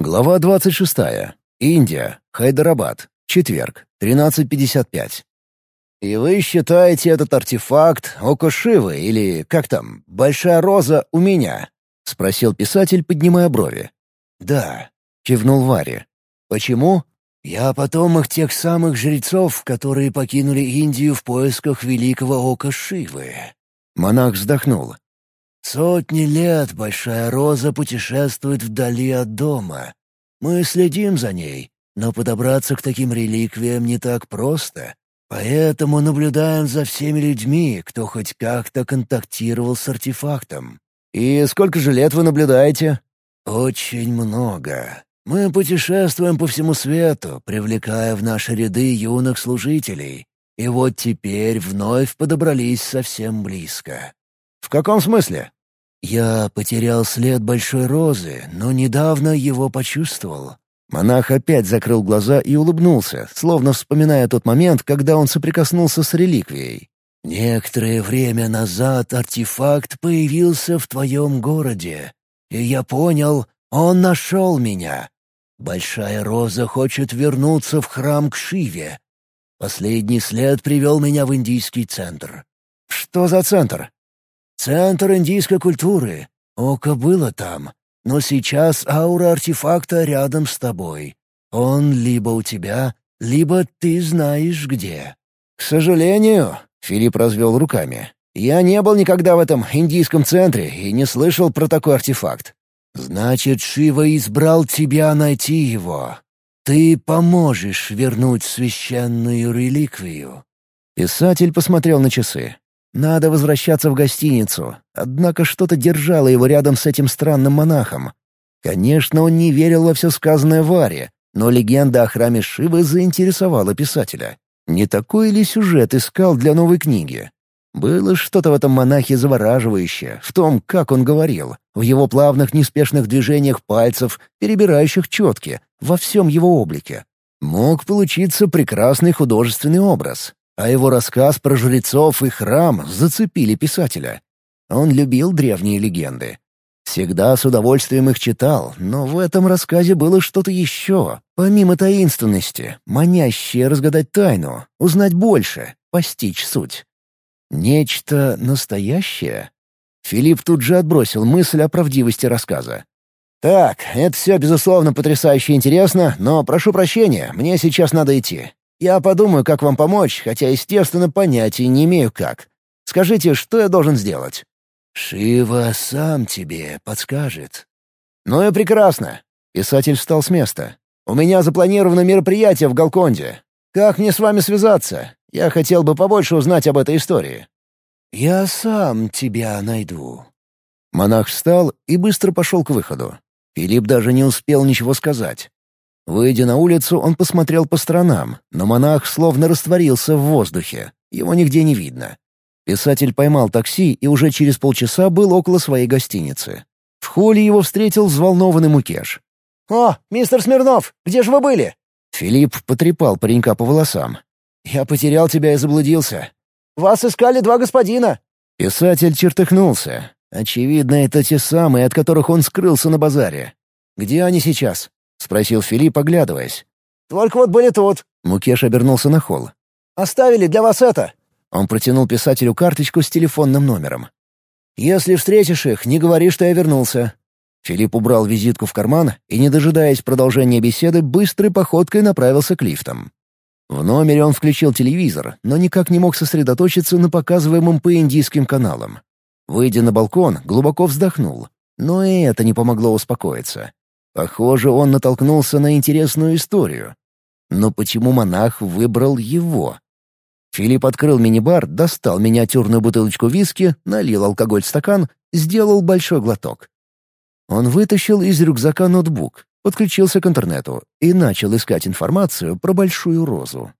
Глава 26. Индия. Хайдарабад. Четверг. 13.55. «И вы считаете этот артефакт Окошивы или, как там, Большая Роза у меня?» — спросил писатель, поднимая брови. «Да», — кивнул Вари. «Почему?» «Я потомок тех самых жрецов, которые покинули Индию в поисках великого ока Шивы». Монах вздохнул. Сотни лет Большая Роза путешествует вдали от дома. Мы следим за ней, но подобраться к таким реликвиям не так просто. Поэтому наблюдаем за всеми людьми, кто хоть как-то контактировал с артефактом. И сколько же лет вы наблюдаете? Очень много. Мы путешествуем по всему свету, привлекая в наши ряды юных служителей. И вот теперь вновь подобрались совсем близко. «В каком смысле?» «Я потерял след Большой Розы, но недавно его почувствовал». Монах опять закрыл глаза и улыбнулся, словно вспоминая тот момент, когда он соприкоснулся с реликвией. «Некоторое время назад артефакт появился в твоем городе, и я понял, он нашел меня. Большая Роза хочет вернуться в храм к Шиве. Последний след привел меня в индийский центр». «Что за центр?» Центр индийской культуры. Око было там. Но сейчас аура артефакта рядом с тобой. Он либо у тебя, либо ты знаешь где». «К сожалению», — Филипп развел руками, — «я не был никогда в этом индийском центре и не слышал про такой артефакт». «Значит, Шива избрал тебя найти его. Ты поможешь вернуть священную реликвию». Писатель посмотрел на часы. Надо возвращаться в гостиницу, однако что-то держало его рядом с этим странным монахом. Конечно, он не верил во все сказанное Варе, но легенда о храме Шивы заинтересовала писателя. Не такой ли сюжет искал для новой книги? Было что-то в этом монахе завораживающее, в том, как он говорил, в его плавных неспешных движениях пальцев, перебирающих четки, во всем его облике. Мог получиться прекрасный художественный образ а его рассказ про жрецов и храм зацепили писателя. Он любил древние легенды. Всегда с удовольствием их читал, но в этом рассказе было что-то еще, помимо таинственности, манящее разгадать тайну, узнать больше, постичь суть. Нечто настоящее? Филипп тут же отбросил мысль о правдивости рассказа. «Так, это все, безусловно, потрясающе интересно, но прошу прощения, мне сейчас надо идти. Я подумаю, как вам помочь, хотя, естественно, понятия не имею как. Скажите, что я должен сделать?» «Шива сам тебе подскажет». «Ну и прекрасно». Писатель встал с места. «У меня запланировано мероприятие в Галконде. Как мне с вами связаться? Я хотел бы побольше узнать об этой истории». «Я сам тебя найду». Монах встал и быстро пошел к выходу. Филипп даже не успел ничего сказать. Выйдя на улицу, он посмотрел по сторонам, но монах словно растворился в воздухе. Его нигде не видно. Писатель поймал такси и уже через полчаса был около своей гостиницы. В холле его встретил взволнованный Мукеш. «О, мистер Смирнов, где же вы были?» Филипп потрепал паренька по волосам. «Я потерял тебя и заблудился». «Вас искали два господина». Писатель чертыхнулся. Очевидно, это те самые, от которых он скрылся на базаре. «Где они сейчас?» — спросил Филипп, оглядываясь. «Только вот были тут». Мукеш обернулся на холл. «Оставили для вас это». Он протянул писателю карточку с телефонным номером. «Если встретишь их, не говори, что я вернулся». Филипп убрал визитку в карман и, не дожидаясь продолжения беседы, быстрой походкой направился к лифтам. В номере он включил телевизор, но никак не мог сосредоточиться на показываемом по индийским каналам. Выйдя на балкон, глубоко вздохнул. Но и это не помогло успокоиться. Похоже, он натолкнулся на интересную историю. Но почему монах выбрал его? Филипп открыл мини-бар, достал миниатюрную бутылочку виски, налил алкоголь в стакан, сделал большой глоток. Он вытащил из рюкзака ноутбук, подключился к интернету и начал искать информацию про большую розу.